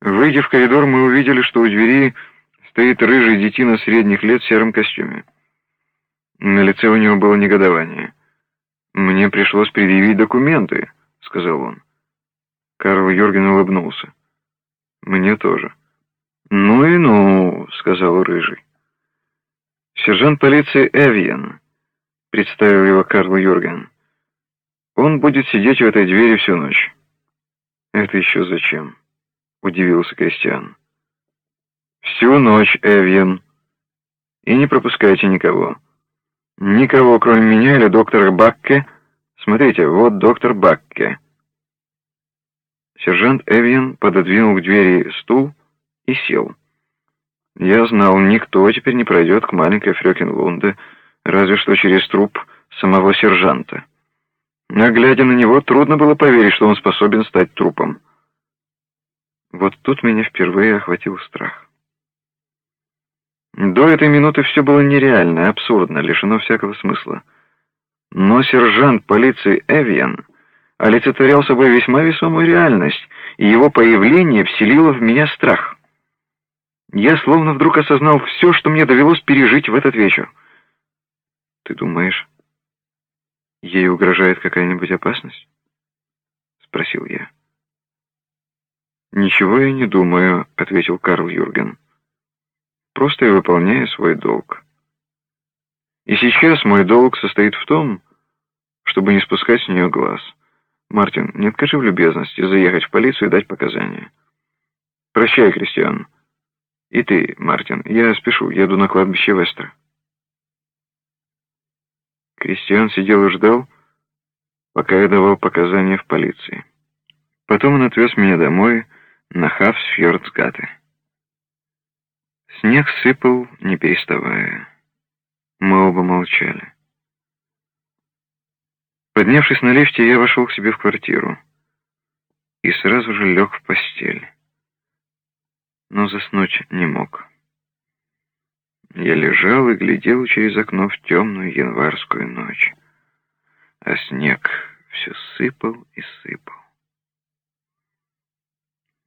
Выйдя в коридор, мы увидели, что у двери стоит рыжий детина средних лет в сером костюме. На лице у него было негодование. «Мне пришлось предъявить документы», — сказал он. Карл Юрген улыбнулся. «Мне тоже». «Ну и ну», — сказал Рыжий. «Сержант полиции Эвьен», — представил его Карл Юрген. «Он будет сидеть в этой двери всю ночь». «Это еще зачем?» — удивился Кристиан. «Всю ночь, Эвьен. И не пропускайте никого. Никого, кроме меня или доктора Бакке. Смотрите, вот доктор Бакке». Сержант Эвьен пододвинул к двери стул и сел. Я знал, никто теперь не пройдет к маленькой Фрёкинлунде, разве что через труп самого сержанта. Но, глядя на него, трудно было поверить, что он способен стать трупом. Вот тут меня впервые охватил страх. До этой минуты все было нереально, абсурдно, лишено всякого смысла. Но сержант полиции Эвиан олицетворял собой весьма весомую реальность, и его появление вселило в меня страх. Я словно вдруг осознал все, что мне довелось пережить в этот вечер. «Ты думаешь, ей угрожает какая-нибудь опасность?» — спросил я. «Ничего я не думаю», — ответил Карл Юрген. «Просто я выполняю свой долг. И сейчас мой долг состоит в том, чтобы не спускать с нее глаз. Мартин, не откажи в любезности заехать в полицию и дать показания. Прощай, Кристиан. И ты, Мартин, я спешу, еду на кладбище Вестера». Кристиан сидел и ждал, пока я давал показания в полиции. Потом он отвез меня домой, на Хавсфьордсгате. Снег сыпал, не переставая. Мы оба молчали. Поднявшись на лифте, я вошел к себе в квартиру и сразу же лег в постель. Но заснуть не мог. Я лежал и глядел через окно в темную январскую ночь, а снег все сыпал и сыпал.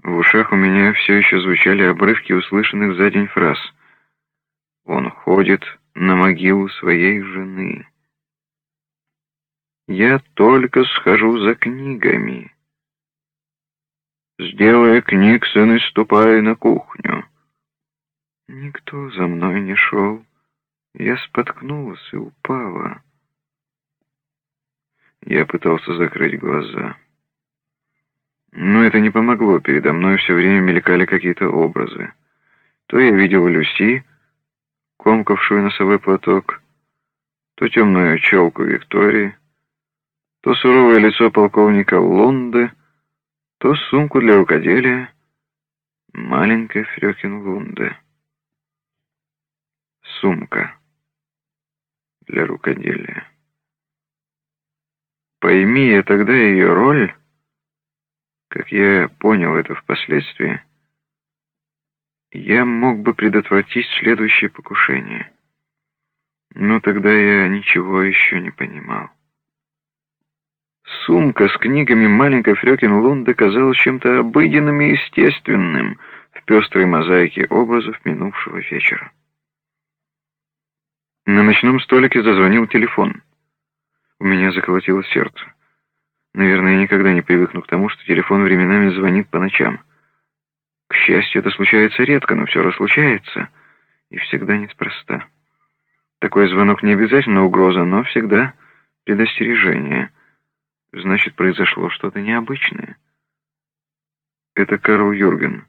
В ушах у меня все еще звучали обрывки услышанных за день фраз. «Он ходит на могилу своей жены». «Я только схожу за книгами». «Сделай книг, сын, и ступай на кухню». Никто за мной не шел. Я споткнулась и упала. Я пытался закрыть глаза. Но это не помогло, передо мной все время мелькали какие-то образы. То я видел Люси, комкавшую носовой платок, то темную челку Виктории, то суровое лицо полковника Лунды, то сумку для рукоделия маленькой Фрёкин Лунды. Сумка для рукоделия. Пойми я тогда ее роль как я понял это впоследствии, я мог бы предотвратить следующее покушение. Но тогда я ничего еще не понимал. Сумка с книгами маленькой Фрёкин Лунда казалась чем-то обыденным и естественным в пестрой мозаике образов минувшего вечера. На ночном столике зазвонил телефон. У меня заколотило сердце. Наверное, я никогда не привыкну к тому, что телефон временами звонит по ночам. К счастью, это случается редко, но все раз случается. И всегда неспроста. Такой звонок не обязательно угроза, но всегда предостережение. Значит, произошло что-то необычное. Это Карл Юрген.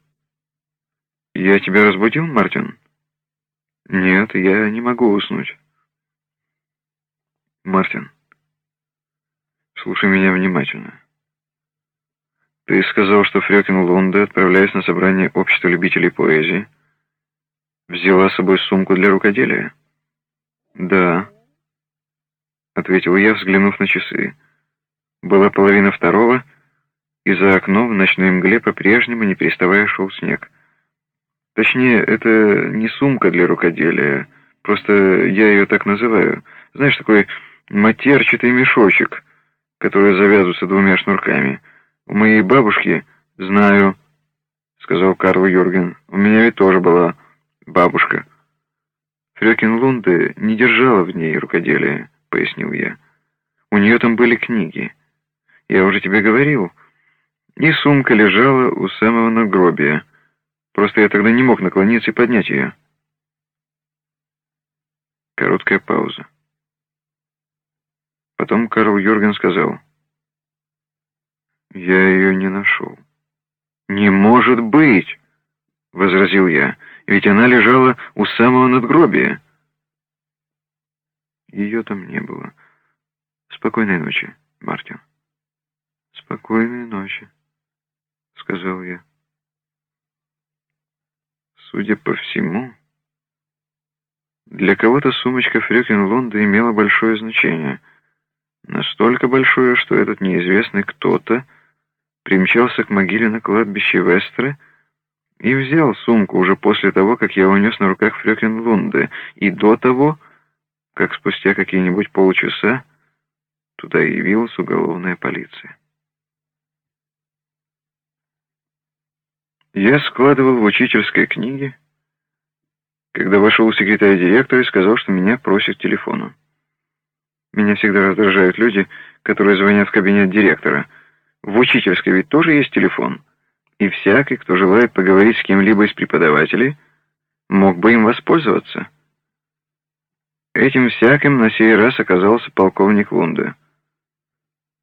Я тебя разбудил, Мартин? Нет, я не могу уснуть. Мартин, Слушай меня внимательно. Ты сказал, что Фрёкин Лунде, отправляясь на собрание общества любителей поэзии, взяла с собой сумку для рукоделия? Да, ответил я, взглянув на часы. Была половина второго, и за окном в ночной мгле по-прежнему, не переставая, шел снег. Точнее, это не сумка для рукоделия, просто я ее так называю. Знаешь, такой матерчатый мешочек — которые завязываются двумя шнурками. У моей бабушки, знаю, сказал Карл Юрген. «У меня ведь тоже была бабушка». «Фрёкин Лунде не держала в ней рукоделия», — пояснил я. «У нее там были книги. Я уже тебе говорил. И сумка лежала у самого надгробия. Просто я тогда не мог наклониться и поднять ее». Короткая пауза. Потом Карл Юрген сказал. «Я ее не нашел». «Не может быть!» — возразил я. «Ведь она лежала у самого надгробия». Ее там не было. Спокойной ночи, Мартин. Спокойной ночи, сказал я. Судя по всему, для кого-то сумочка Фрёкин Лонда имела большое значение. Настолько большое, что этот неизвестный кто-то примчался к могиле на кладбище Вестре и взял сумку уже после того, как я унес на руках Фрёкин Лунде, и до того, как спустя какие-нибудь полчаса туда явилась уголовная полиция. Я складывал в учительской книге, когда вошел секретарь директора и сказал, что меня просят телефону. Меня всегда раздражают люди, которые звонят в кабинет директора — в учительской ведь тоже есть телефон, и всякий, кто желает поговорить с кем-либо из преподавателей, мог бы им воспользоваться. Этим всяким на сей раз оказался полковник Лунда.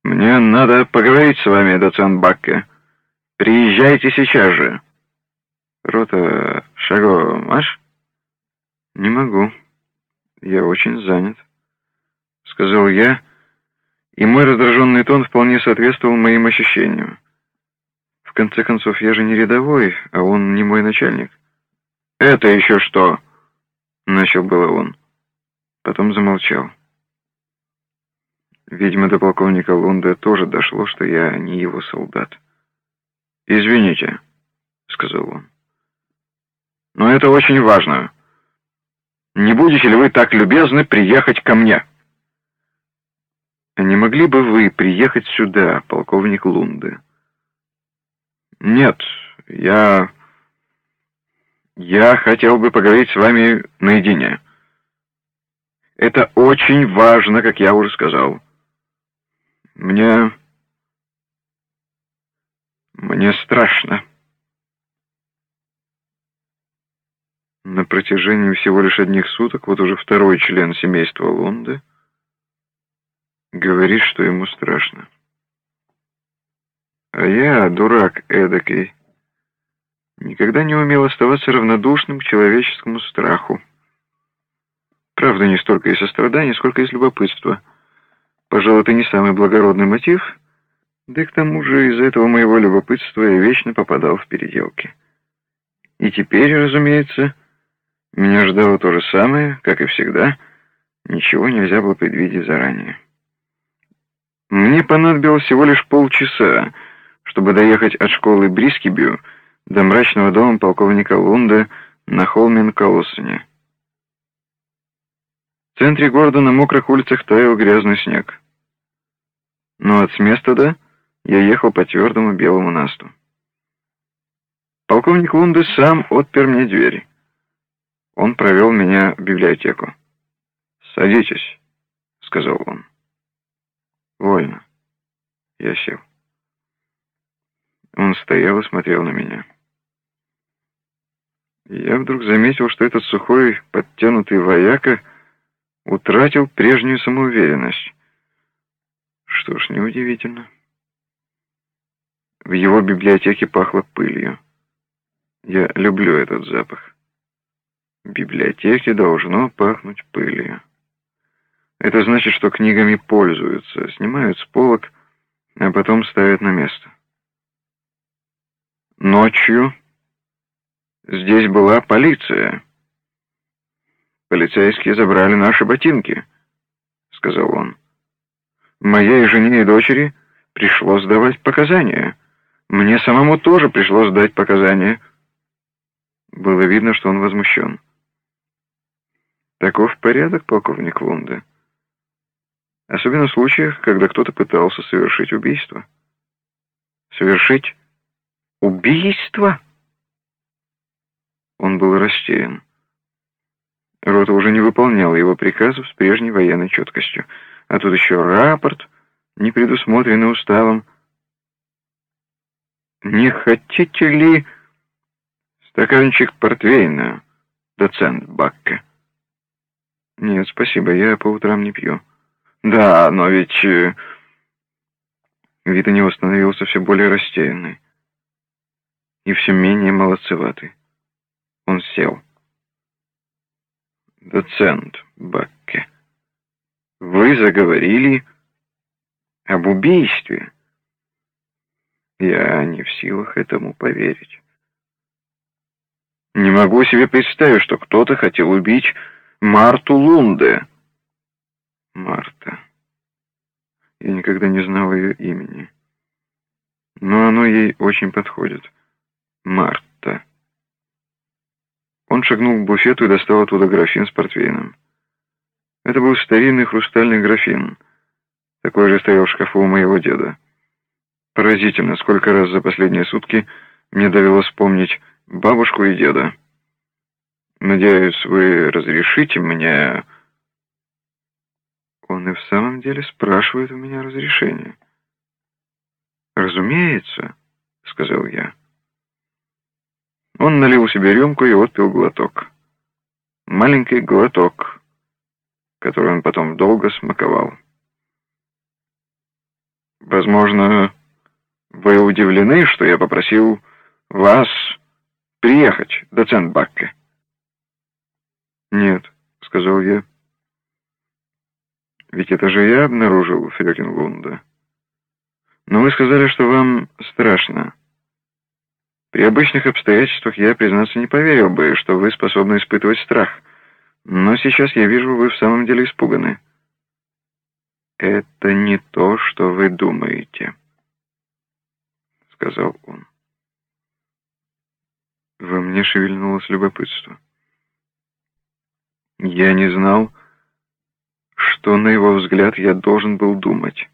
«Мне надо поговорить с вами, доцент Бакке. Приезжайте сейчас же». «Рота Шаго, маш?» «Не могу. Я очень занят», — сказал я, — и мой раздраженный тон вполне соответствовал моим ощущениям. В конце концов, я же не рядовой, а он не мой начальник. «Это еще что?» — начал было он. Потом замолчал. Видимо, до полковника Лунда тоже дошло, что я не его солдат. «Извините», — сказал он. «Но это очень важно. Не будете ли вы так любезны приехать ко мне?» Не могли бы вы приехать сюда, полковник Лунды? Нет, я... Я хотел бы поговорить с вами наедине. Это очень важно, как я уже сказал. Мне... Мне страшно. На протяжении всего лишь одних суток вот уже второй член семейства Лунды Говорит, что ему страшно. А я, дурак эдакий, никогда не умел оставаться равнодушным к человеческому страху. Правда, не столько из сострадания, сколько из любопытства. Пожалуй, это не самый благородный мотив, да и к тому же из-за этого моего любопытства я вечно попадал в переделки. И теперь, разумеется, меня ждало то же самое, как и всегда, ничего нельзя было предвидеть заранее. Мне понадобилось всего лишь полчаса, чтобы доехать от школы Брискибю до мрачного дома полковника Лунда на Холмен-Колоссене. В центре города на мокрых улицах таял грязный снег. Но от Сместада я ехал по твердому белому насту. Полковник Лунда сам отпер мне дверь. Он провел меня в библиотеку. «Садитесь», — сказал он. «Вольно». Я сел. Он стоял и смотрел на меня. Я вдруг заметил, что этот сухой, подтянутый вояка утратил прежнюю самоуверенность. Что ж, неудивительно. В его библиотеке пахло пылью. Я люблю этот запах. В библиотеке должно пахнуть пылью. Это значит, что книгами пользуются, снимают с полок, а потом ставят на место. Ночью здесь была полиция. Полицейские забрали наши ботинки, сказал он. Моей жене и дочери пришлось давать показания. Мне самому тоже пришлось дать показания. Было видно, что он возмущен. Таков порядок, полковник Лунда. Особенно в случаях, когда кто-то пытался совершить убийство. Совершить убийство? Он был растерян. Рота уже не выполняла его приказов с прежней военной четкостью. А тут еще рапорт, не предусмотренный уставом. «Не хотите ли стаканчик портвейна, доцент Бакке?» «Нет, спасибо, я по утрам не пью». «Да, но ведь...» э, Вид у него становился все более растерянный и все менее молодцеватый. Он сел. «Доцент Бакке, вы заговорили об убийстве?» Я не в силах этому поверить. Не могу себе представить, что кто-то хотел убить Марту Лунде. Марта. Я никогда не знал ее имени. Но оно ей очень подходит. Марта. Он шагнул к буфету и достал оттуда графин с портвейном. Это был старинный хрустальный графин. Такой же стоял в шкафу у моего деда. Поразительно, сколько раз за последние сутки мне довелось вспомнить бабушку и деда. Надеюсь, вы разрешите мне... Он и в самом деле спрашивает у меня разрешение. «Разумеется», — сказал я. Он налил себе рюмку и отпил глоток. Маленький глоток, который он потом долго смаковал. Возможно, вы удивлены, что я попросил вас приехать, доцент Бакке? Нет, сказал я. Ведь это же я обнаружил Фрёкинлунда. Но вы сказали, что вам страшно. При обычных обстоятельствах я, признаться, не поверил бы, что вы способны испытывать страх. Но сейчас я вижу, вы в самом деле испуганы. Это не то, что вы думаете сказал он. Во мне шевельнулось любопытство. Я не знал, что, на его взгляд, я должен был думать.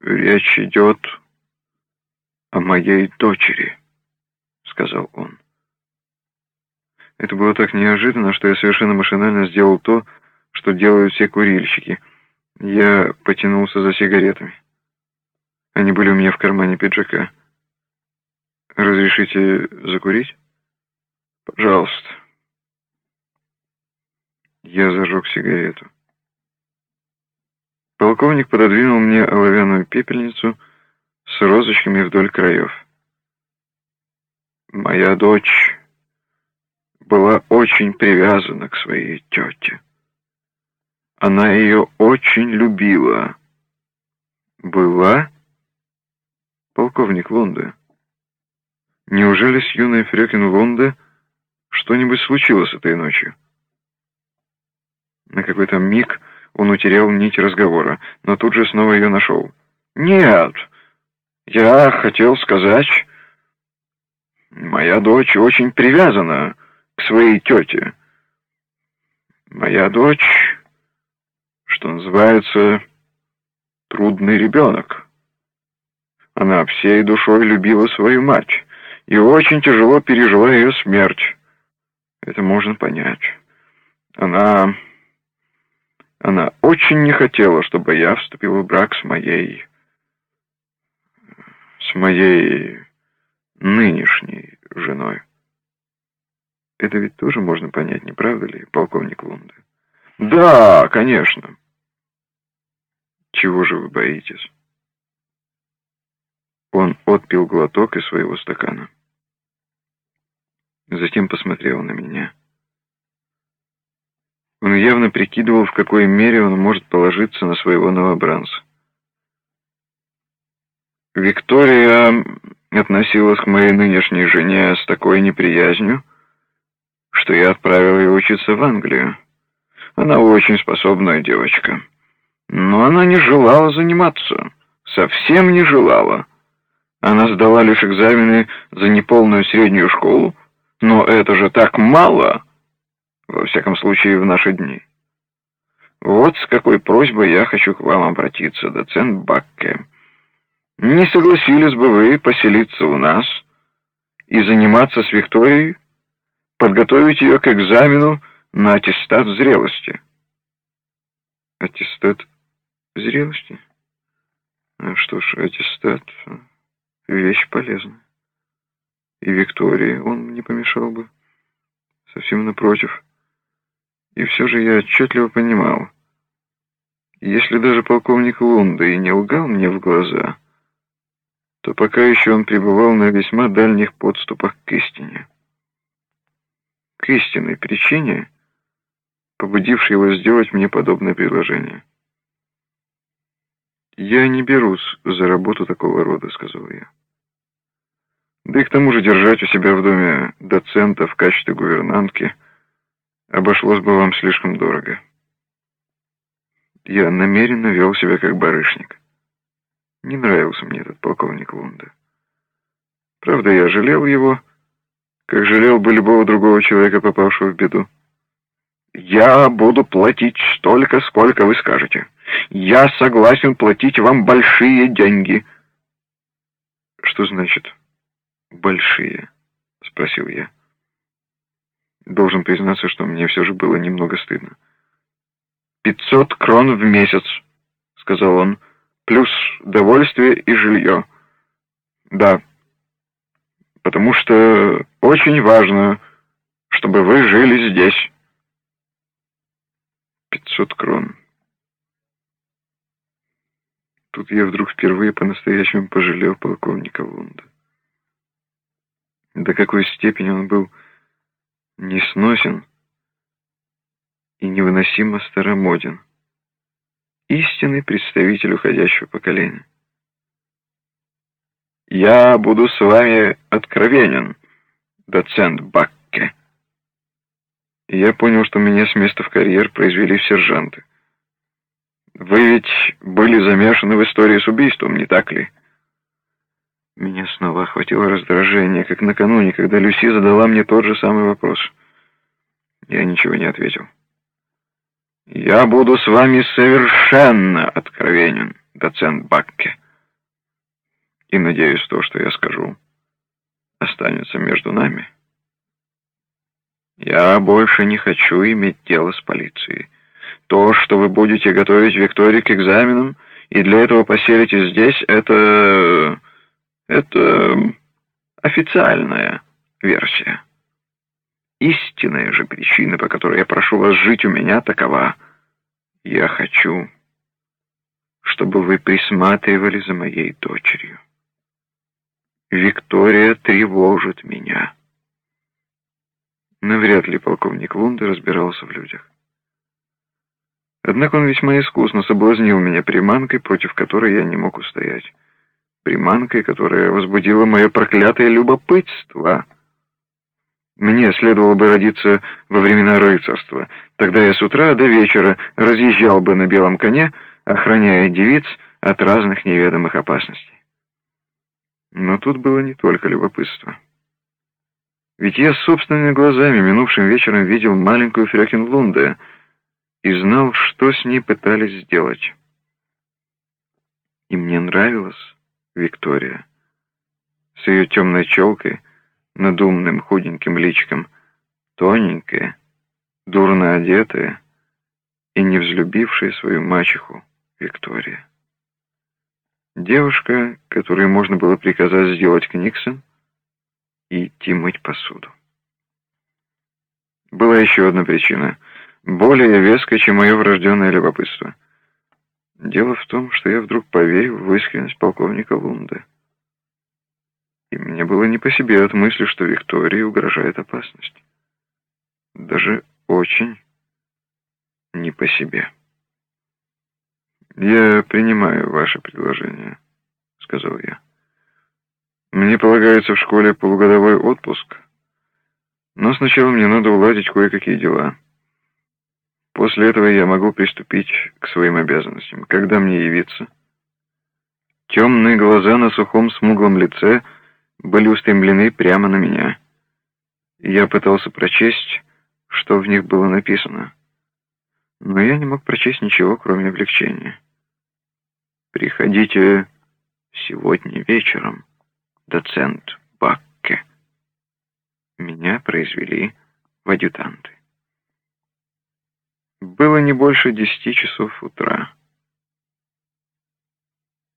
«Речь идет о моей дочери», — сказал он. Это было так неожиданно, что я совершенно машинально сделал то, что делают все курильщики. Я потянулся за сигаретами. Они были у меня в кармане пиджака. Разрешите закурить? Пожалуйста. Я зажег сигарету. Полковник пододвинул мне оловянную пепельницу с розочками вдоль краев. Моя дочь была очень привязана к своей тете. Она ее очень любила. Была полковник Лонде. Неужели с юной Фрёкин Лонде что-нибудь случилось этой ночью? На какой-то миг он утерял нить разговора, но тут же снова ее нашел. «Нет, я хотел сказать, моя дочь очень привязана к своей тете. Моя дочь, что называется, трудный ребенок». Она всей душой любила свою мать и очень тяжело пережила ее смерть. Это можно понять. Она... Она очень не хотела, чтобы я вступил в брак с моей... с моей нынешней женой. Это ведь тоже можно понять, не правда ли, полковник Лунда? Да, конечно. Чего же вы боитесь? Он отпил глоток из своего стакана. Затем посмотрел на меня. Он явно прикидывал, в какой мере он может положиться на своего новобранца. Виктория относилась к моей нынешней жене с такой неприязнью, что я отправил ее учиться в Англию. Она очень способная девочка. Но она не желала заниматься. Совсем не желала. Она сдала лишь экзамены за неполную среднюю школу, но это же так мало, во всяком случае в наши дни. Вот с какой просьбой я хочу к вам обратиться, доцент Бакке. Не согласились бы вы поселиться у нас и заниматься с Викторией, подготовить ее к экзамену на аттестат зрелости. Аттестат зрелости? Ну что ж, аттестат — вещь полезная. И Виктории он не помешал бы. Совсем напротив. И все же я отчетливо понимал, если даже полковник Лунда и не лгал мне в глаза, то пока еще он пребывал на весьма дальних подступах к истине. К истинной причине, побудившей его сделать мне подобное предложение. «Я не берусь за работу такого рода», — сказал я. Да и к тому же держать у себя в доме доцента в качестве гувернантки обошлось бы вам слишком дорого. Я намеренно вел себя как барышник. Не нравился мне этот полковник Лунда. Правда, я жалел его, как жалел бы любого другого человека, попавшего в беду. «Я буду платить столько, сколько вы скажете. Я согласен платить вам большие деньги». «Что значит большие?» — спросил я. Должен признаться, что мне все же было немного стыдно. «Пятьсот крон в месяц», — сказал он, — «плюс довольствие и жилье». «Да, потому что очень важно, чтобы вы жили здесь». «Пятьсот крон». Тут я вдруг впервые по-настоящему пожалел полковника Лунда. До какой степени он был несносен и невыносимо старомоден. Истинный представитель уходящего поколения. «Я буду с вами откровенен, доцент Бакке». Я понял, что меня с места в карьер произвели в сержанты. «Вы ведь были замешаны в истории с убийством, не так ли?» Меня снова охватило раздражение, как накануне, когда Люси задала мне тот же самый вопрос. Я ничего не ответил. «Я буду с вами совершенно откровенен, доцент Бакке. И надеюсь, то, что я скажу, останется между нами. Я больше не хочу иметь дело с полицией. То, что вы будете готовить Викторию к экзаменам, и для этого поселитесь здесь, это... Это официальная версия. Истинная же причина, по которой я прошу вас жить у меня, такова. Я хочу, чтобы вы присматривали за моей дочерью. Виктория тревожит меня. Навряд ли полковник Лунда разбирался в людях. Однако он весьма искусно соблазнил меня приманкой, против которой я не мог устоять приманкой, которая возбудила мое проклятое любопытство. Мне следовало бы родиться во времена рыцарства. Тогда я с утра до вечера разъезжал бы на белом коне, охраняя девиц от разных неведомых опасностей. Но тут было не только любопытство. Ведь я собственными глазами минувшим вечером видел маленькую Фрёкинлунде и знал, что с ней пытались сделать. И мне нравилось Виктория. С ее темной челкой, над умным худеньким личиком, тоненькая, дурно одетая и не взлюбившая свою мачеху Виктория. Девушка, которой можно было приказать сделать книгсон и идти мыть посуду. Была еще одна причина, более веская, чем мое врожденное любопытство — Дело в том, что я вдруг поверил в искренность полковника Лунда. И мне было не по себе от мысли, что Виктории угрожает опасность. Даже очень не по себе. «Я принимаю ваше предложение», — сказал я. «Мне полагается в школе полугодовой отпуск, но сначала мне надо уладить кое-какие дела». После этого я могу приступить к своим обязанностям. Когда мне явиться? Темные глаза на сухом смуглом лице были устремлены прямо на меня. Я пытался прочесть, что в них было написано. Но я не мог прочесть ничего, кроме облегчения. «Приходите сегодня вечером, доцент Бакке», произвели в адъютанты. Было не больше десяти часов утра.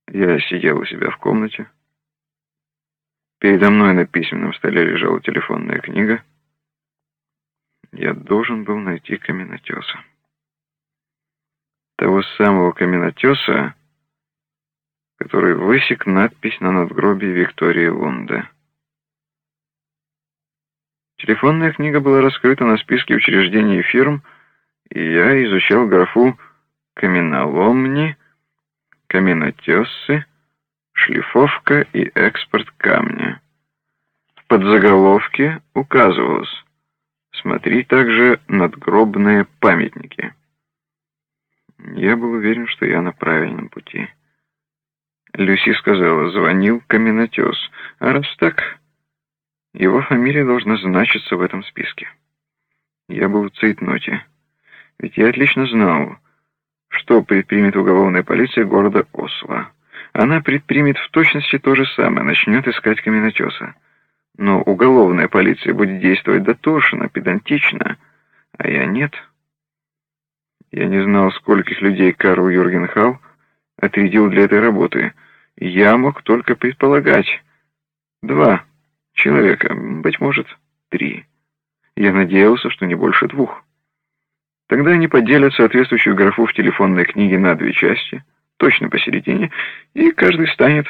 Я сидел у себя в комнате. Передо мной на письменном столе лежала телефонная книга. Я должен был найти каменотеса. Того самого каменотеса, который высек надпись на надгробии Виктории Лунда. Телефонная книга была раскрыта на списке учреждений и фирм, я изучал графу «Каменоломни», «Каменотесы», «Шлифовка» и «Экспорт камня». В подзаголовке указывалось «Смотри также надгробные памятники». Я был уверен, что я на правильном пути. Люси сказала, звонил каменотес. А раз так, его фамилия должна значиться в этом списке. Я был в цейтноте. Ведь я отлично знал, что предпримет уголовная полиция города Осло. Она предпримет в точности то же самое, начнет искать каменотеса. Но уголовная полиция будет действовать дотошно, педантично, а я нет. Я не знал, скольких людей Карл Юргенхау отрядил для этой работы. Я мог только предполагать. Два человека, быть может, три. Я надеялся, что не больше двух. Тогда они поделят соответствующую графу в телефонной книге на две части, точно посередине, и каждый станет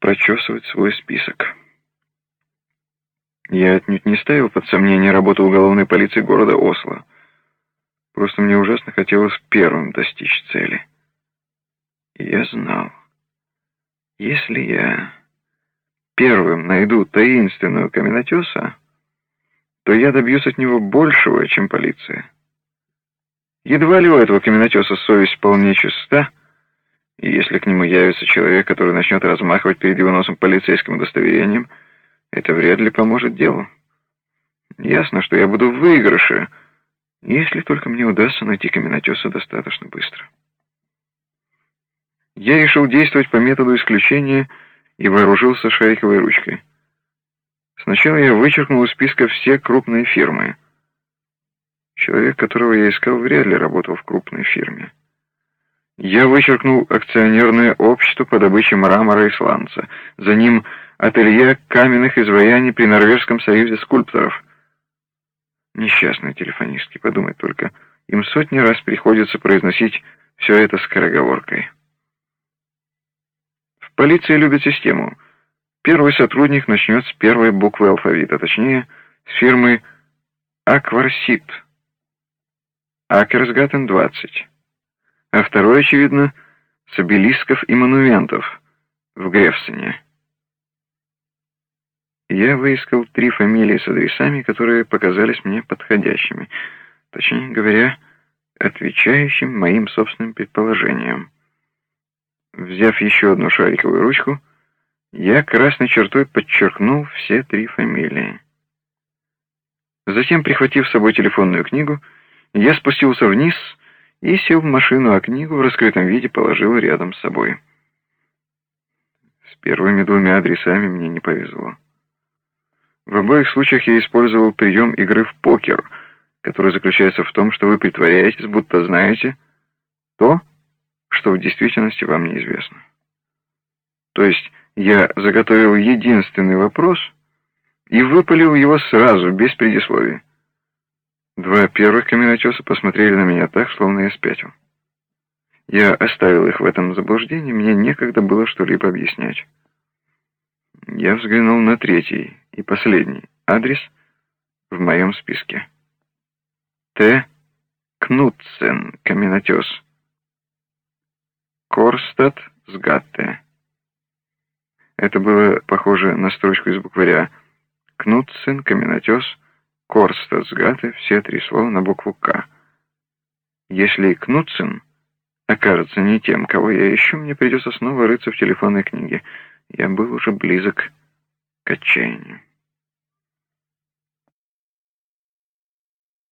прочесывать свой список. Я отнюдь не ставил под сомнение работу уголовной полиции города Осло. Просто мне ужасно хотелось первым достичь цели. Я знал, если я первым найду таинственного каменотеса, то я добьюсь от него большего, чем полиция. Едва ли у этого каменотеса совесть вполне чиста, и если к нему явится человек, который начнет размахивать перед его носом полицейским удостоверением, это вряд ли поможет делу. Ясно, что я буду в выигрыше, если только мне удастся найти каменотеса достаточно быстро. Я решил действовать по методу исключения и вооружился шариковой ручкой. Сначала я вычеркнул из списка все крупные фирмы. Человек, которого я искал, вряд ли работал в крупной фирме. Я вычеркнул акционерное общество по добыче мрамора и сланца. За ним ателье каменных изваяний при Норвежском союзе скульпторов — Несчастные телефонистки, подумать только. Им сотни раз приходится произносить все это скороговоркой. В полиции любят систему. Первый сотрудник начнет с первой буквы алфавита, точнее, с фирмы «Акварсит». Акерсгаттен 20. А второй, очевидно, с обелисков и монументов в Грефсене. Я выискал три фамилии с адресами, которые показались мне подходящими, точнее говоря, отвечающим моим собственным предположениям. Взяв еще одну шариковую ручку, я красной чертой подчеркнул все три фамилии. Затем, прихватив с собой телефонную книгу, я спустился вниз и сел в машину, а книгу в раскрытом виде положил рядом с собой. С первыми двумя адресами мне не повезло. В обоих случаях я использовал прием игры в покер, который заключается в том, что вы притворяетесь, будто знаете то, что в действительности вам неизвестно. То есть я заготовил единственный вопрос и выпалил его сразу, без предисловий. Два первых каменотеса посмотрели на меня так, словно я спятил. Я оставил их в этом заблуждении, мне некогда было что-либо объяснять. Я взглянул на третий и последний адрес в моем списке. Т. Кнутсен, каменотес. Корстад Сгатте. Это было похоже на строчку из букваря. Кнутсен, каменотес, Корстад Сгатте, все три слова на букву К. Если Кнутсен окажется не тем, кого я ищу, мне придется снова рыться в телефонной книге — я был уже близок к отчаянию.